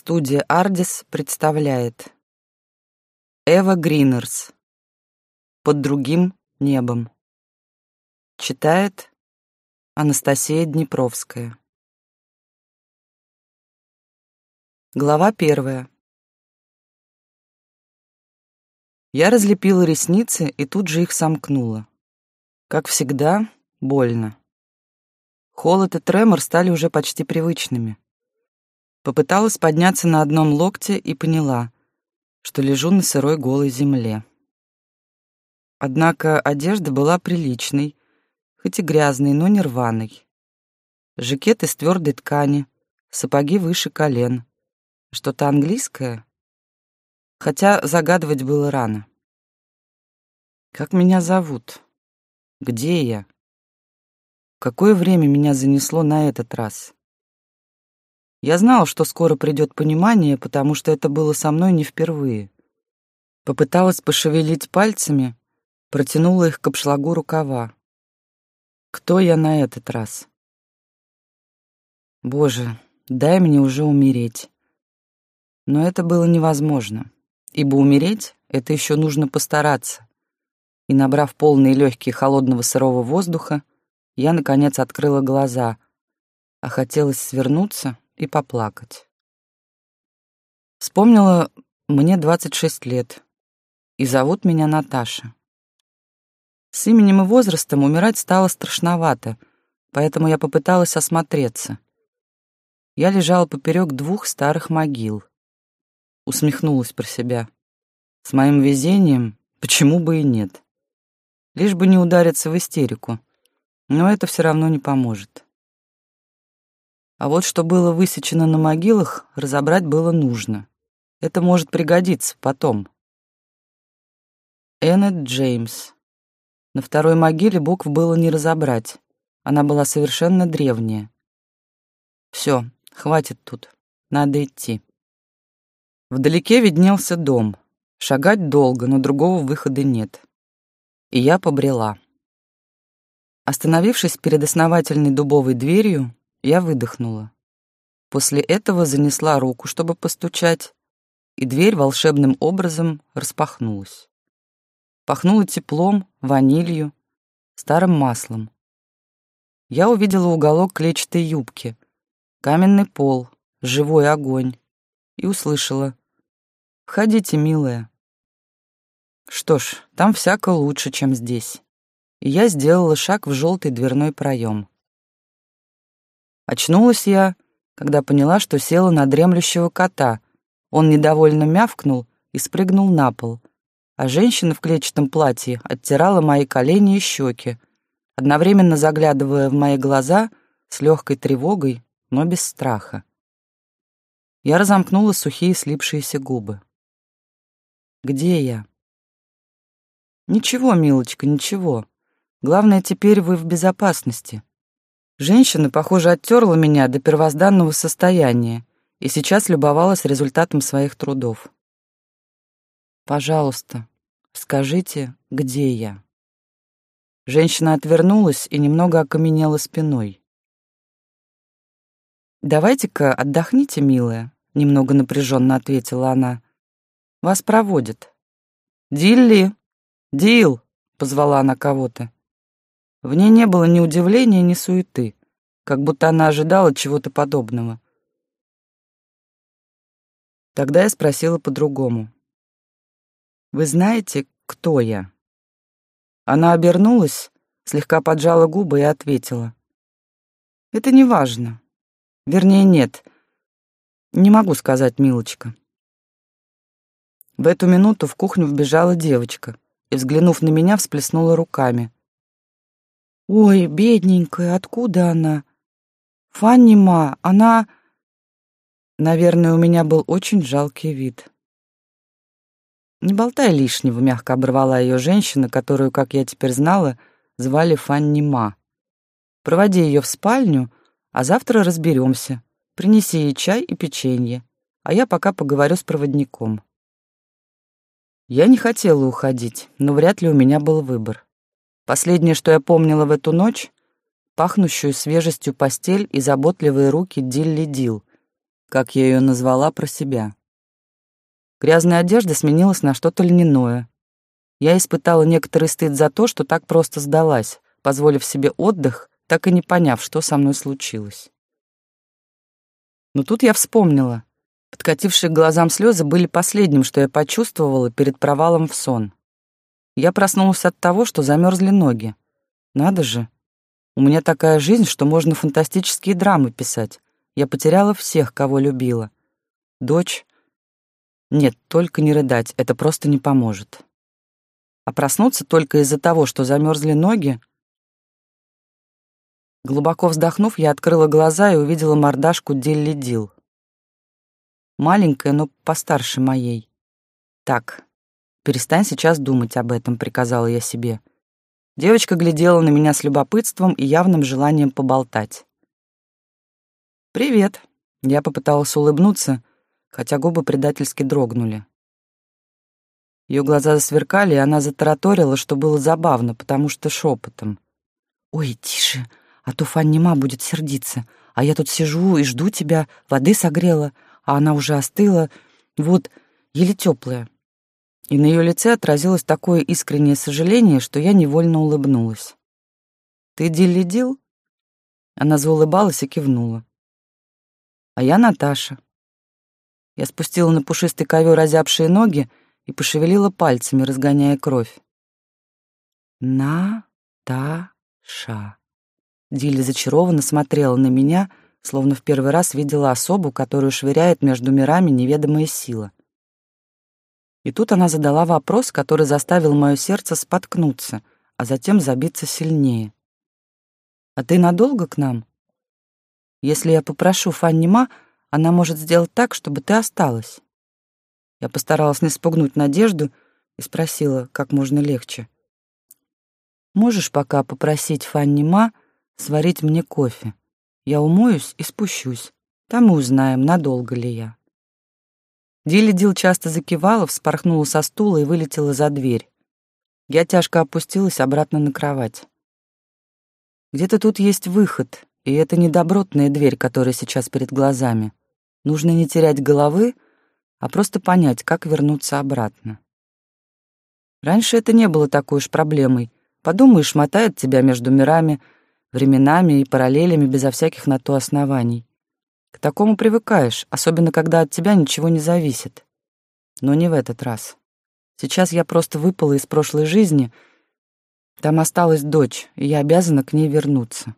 Студия «Ардис» представляет Эва Гринерс «Под другим небом» Читает Анастасия Днепровская Глава первая Я разлепила ресницы и тут же их сомкнула. Как всегда, больно. Холод и тремор стали уже почти привычными. Попыталась подняться на одном локте и поняла, что лежу на сырой голой земле. Однако одежда была приличной, хоть и грязной, но не рваной. Жакет из твердой ткани, сапоги выше колен. Что-то английское? Хотя загадывать было рано. Как меня зовут? Где я? какое время меня занесло на этот раз? Я знал, что скоро придет понимание, потому что это было со мной не впервые. Попыталась пошевелить пальцами, протянула их к обшлагу рукава. Кто я на этот раз? Боже, дай мне уже умереть. Но это было невозможно, ибо умереть — это еще нужно постараться. И, набрав полные легкие холодного сырого воздуха, я, наконец, открыла глаза, а хотелось свернуться и поплакать. Вспомнила, мне 26 лет, и зовут меня Наташа. С именем и возрастом умирать стало страшновато, поэтому я попыталась осмотреться. Я лежала поперек двух старых могил. Усмехнулась про себя. С моим везением почему бы и нет? Лишь бы не удариться в истерику. Но это все равно не поможет. А вот что было высечено на могилах, разобрать было нужно. Это может пригодиться потом. Эннет Джеймс. На второй могиле букв было не разобрать. Она была совершенно древняя. Все, хватит тут. Надо идти. Вдалеке виднелся дом. Шагать долго, но другого выхода нет. И я побрела. Остановившись перед основательной дубовой дверью, я выдохнула. После этого занесла руку, чтобы постучать, и дверь волшебным образом распахнулась. Пахнуло теплом, ванилью, старым маслом. Я увидела уголок клетчатой юбки, каменный пол, живой огонь и услышала «Входите, милая». Что ж, там всяко лучше, чем здесь. И я сделала шаг в желтый дверной проем. Очнулась я, когда поняла, что села на дремлющего кота. Он недовольно мявкнул и спрыгнул на пол, а женщина в клетчатом платье оттирала мои колени и щеки, одновременно заглядывая в мои глаза с легкой тревогой, но без страха. Я разомкнула сухие слипшиеся губы. «Где я?» «Ничего, милочка, ничего. Главное, теперь вы в безопасности. Женщина, похоже, оттерла меня до первозданного состояния и сейчас любовалась результатом своих трудов. «Пожалуйста, скажите, где я?» Женщина отвернулась и немного окаменела спиной. «Давайте-ка отдохните, милая», — немного напряженно ответила она. «Вас проводят». «Дилли! Дил!» — позвала она кого-то. В ней не было ни удивления, ни суеты, как будто она ожидала чего-то подобного. Тогда я спросила по-другому. «Вы знаете, кто я?» Она обернулась, слегка поджала губы и ответила. «Это не важно. Вернее, нет. Не могу сказать, милочка». В эту минуту в кухню вбежала девочка и, взглянув на меня, всплеснула руками. Ой, бедненькая, откуда она? Фанни Ма, она... Наверное, у меня был очень жалкий вид. Не болтай лишнего, мягко оборвала ее женщина, которую, как я теперь знала, звали Фанни Ма. Проводи ее в спальню, а завтра разберемся. Принеси ей чай и печенье, а я пока поговорю с проводником. Я не хотела уходить, но вряд ли у меня был выбор. Последнее, что я помнила в эту ночь, пахнущую свежестью постель и заботливые руки Дилли Дил, как я ее назвала про себя. Грязная одежда сменилась на что-то льняное. Я испытала некоторый стыд за то, что так просто сдалась, позволив себе отдых, так и не поняв, что со мной случилось. Но тут я вспомнила. Подкатившие к глазам слезы были последним, что я почувствовала перед провалом в сон. Я проснулась от того, что замерзли ноги. Надо же. У меня такая жизнь, что можно фантастические драмы писать. Я потеряла всех, кого любила. Дочь. Нет, только не рыдать, это просто не поможет. А проснуться только из-за того, что замерзли ноги? Глубоко вздохнув, я открыла глаза и увидела мордашку Дилли Дил. Маленькая, но постарше моей. Так, перестань сейчас думать об этом, приказала я себе. Девочка глядела на меня с любопытством и явным желанием поболтать. «Привет!» Я попыталась улыбнуться, хотя губы предательски дрогнули. Ее глаза засверкали, и она затараторила, что было забавно, потому что шепотом. «Ой, тише, а то Фаннима будет сердиться. А я тут сижу и жду тебя, воды согрела, а она уже остыла, вот, еле теплая». И на ее лице отразилось такое искреннее сожаление, что я невольно улыбнулась. «Ты Дилли Она заулыбалась и кивнула а я Наташа. Я спустила на пушистый ковер озябшие ноги и пошевелила пальцами, разгоняя кровь. На-та-ша. Дилли зачарованно смотрела на меня, словно в первый раз видела особу, которую швыряет между мирами неведомая сила. И тут она задала вопрос, который заставил мое сердце споткнуться, а затем забиться сильнее. «А ты надолго к нам?» Если я попрошу Фанни Ма, она может сделать так, чтобы ты осталась. Я постаралась не спугнуть надежду и спросила как можно легче. «Можешь пока попросить Фанни Ма сварить мне кофе? Я умоюсь и спущусь. Там мы узнаем, надолго ли я». Дилли Дил часто закивала, вспорхнула со стула и вылетела за дверь. Я тяжко опустилась обратно на кровать. Где-то тут есть выход, и это не добротная дверь, которая сейчас перед глазами. Нужно не терять головы, а просто понять, как вернуться обратно. Раньше это не было такой уж проблемой. Подумаешь, мотает тебя между мирами, временами и параллелями безо всяких на то оснований. К такому привыкаешь, особенно когда от тебя ничего не зависит. Но не в этот раз. Сейчас я просто выпала из прошлой жизни. Там осталась дочь, и я обязана к ней вернуться.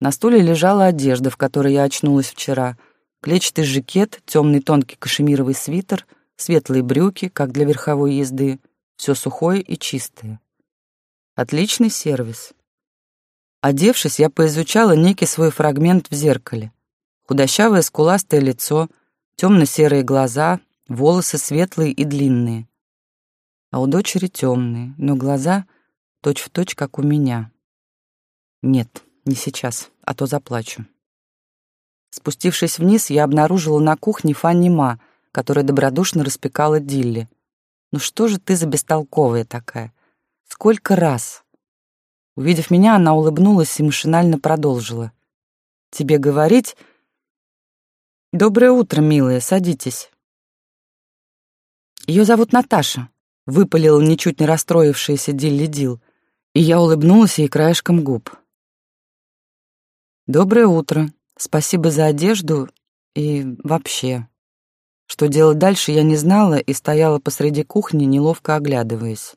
На стуле лежала одежда, в которой я очнулась вчера. Клетчатый жакет, темный тонкий кашемировый свитер, светлые брюки, как для верховой езды. Все сухое и чистое. Отличный сервис. Одевшись, я поизучала некий свой фрагмент в зеркале. Худощавое скуластое лицо, темно-серые глаза, волосы светлые и длинные. А у дочери темные, но глаза точь-в-точь, точь, как у меня. Нет, не сейчас, а то заплачу. Спустившись вниз, я обнаружила на кухне Фанни Ма, которая добродушно распекала Дилли. «Ну что же ты за бестолковая такая? Сколько раз?» Увидев меня, она улыбнулась и машинально продолжила. «Тебе говорить...» «Доброе утро, милая, садитесь». «Ее зовут Наташа», — выпалила ничуть не расстроившаяся Дилли Дил, и я улыбнулась ей краешком губ. «Доброе утро. Спасибо за одежду и вообще». Что делать дальше, я не знала и стояла посреди кухни, неловко оглядываясь.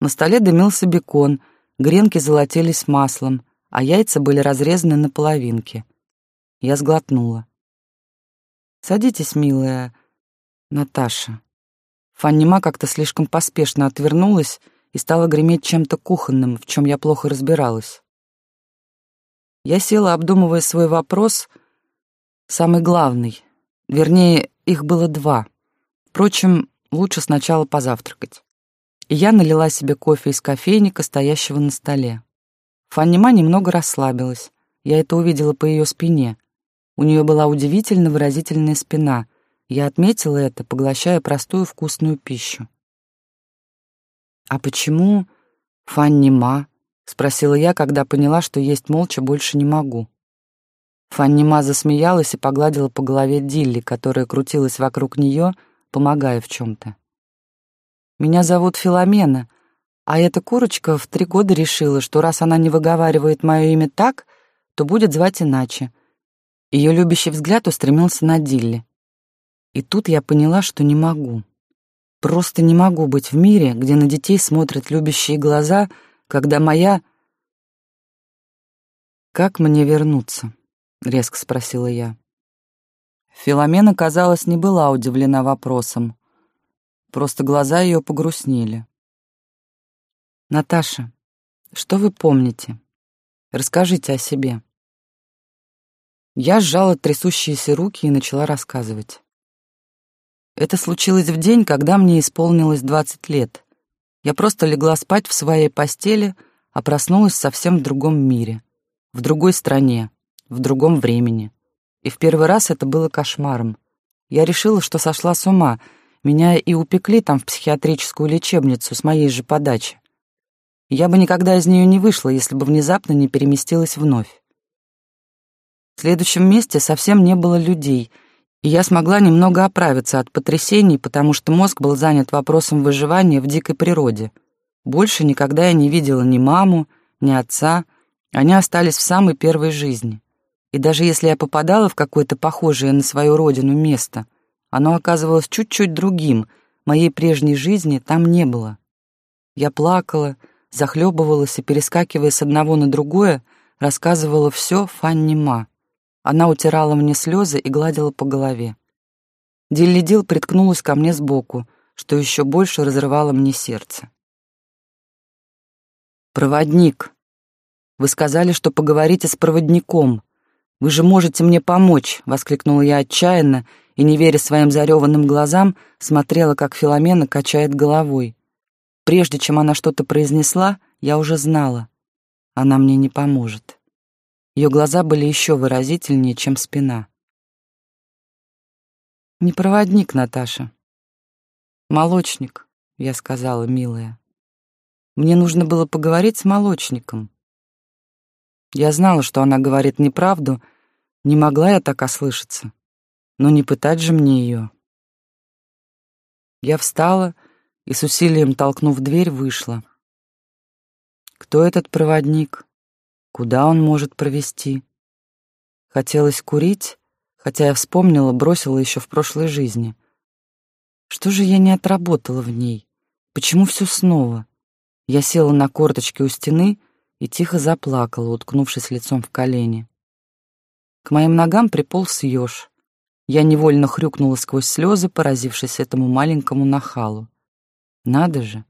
На столе дымился бекон, гренки золотились маслом, а яйца были разрезаны на половинки. Я сглотнула. «Садитесь, милая Наташа». Фаннима как-то слишком поспешно отвернулась и стала греметь чем-то кухонным, в чем я плохо разбиралась. Я села, обдумывая свой вопрос, самый главный. Вернее, их было два. Впрочем, лучше сначала позавтракать. И я налила себе кофе из кофейника, стоящего на столе. Фаннима немного расслабилась. Я это увидела по ее спине. У нее была удивительно выразительная спина. Я отметила это, поглощая простую вкусную пищу. «А почему Фаннима?» — спросила я, когда поняла, что есть молча больше не могу. Фанни Ма засмеялась и погладила по голове Дилли, которая крутилась вокруг нее, помогая в чем-то. «Меня зовут Филомена, а эта курочка в три года решила, что раз она не выговаривает мое имя так, то будет звать иначе. Ее любящий взгляд устремился на Дилли. И тут я поняла, что не могу. Просто не могу быть в мире, где на детей смотрят любящие глаза, когда моя... «Как мне вернуться?» — резко спросила я. Филомена, казалось, не была удивлена вопросом. Просто глаза ее погрустнели. «Наташа, что вы помните? Расскажите о себе». Я сжала трясущиеся руки и начала рассказывать. Это случилось в день, когда мне исполнилось 20 лет. Я просто легла спать в своей постели, а проснулась совсем в другом мире, в другой стране, в другом времени. И в первый раз это было кошмаром. Я решила, что сошла с ума. Меня и упекли там в психиатрическую лечебницу с моей же подачи. Я бы никогда из нее не вышла, если бы внезапно не переместилась вновь. В следующем месте совсем не было людей, и я смогла немного оправиться от потрясений, потому что мозг был занят вопросом выживания в дикой природе. Больше никогда я не видела ни маму, ни отца, они остались в самой первой жизни. И даже если я попадала в какое-то похожее на свою родину место, оно оказывалось чуть-чуть другим, моей прежней жизни там не было. Я плакала, захлебывалась и, перескакивая с одного на другое, рассказывала все Фанни Ма. Она утирала мне слезы и гладила по голове. Диллидил приткнулась ко мне сбоку, что еще больше разрывало мне сердце. «Проводник. Вы сказали, что поговорите с проводником. Вы же можете мне помочь!» — воскликнула я отчаянно и, не веря своим зареванным глазам, смотрела, как Филомена качает головой. Прежде чем она что-то произнесла, я уже знала. Она мне не поможет. Ее глаза были еще выразительнее, чем спина. «Не проводник, Наташа. Молочник», — я сказала, милая. Мне нужно было поговорить с молочником. Я знала, что она говорит неправду, не могла я так ослышаться. Но не пытать же мне ее. Я встала и с усилием толкнув дверь, вышла. Кто этот проводник? Куда он может провести? Хотелось курить, хотя я вспомнила, бросила еще в прошлой жизни. Что же я не отработала в ней? Почему все снова? Я села на корточки у стены и тихо заплакала, уткнувшись лицом в колени. К моим ногам приполз еж. Я невольно хрюкнула сквозь слезы, поразившись этому маленькому нахалу. Надо же.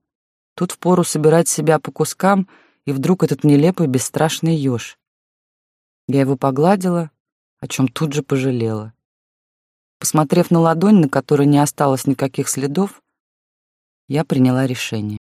Тут впору собирать себя по кускам, и вдруг этот нелепый бесстрашный еж. Я его погладила, о чем тут же пожалела. Посмотрев на ладонь, на которой не осталось никаких следов, я приняла решение.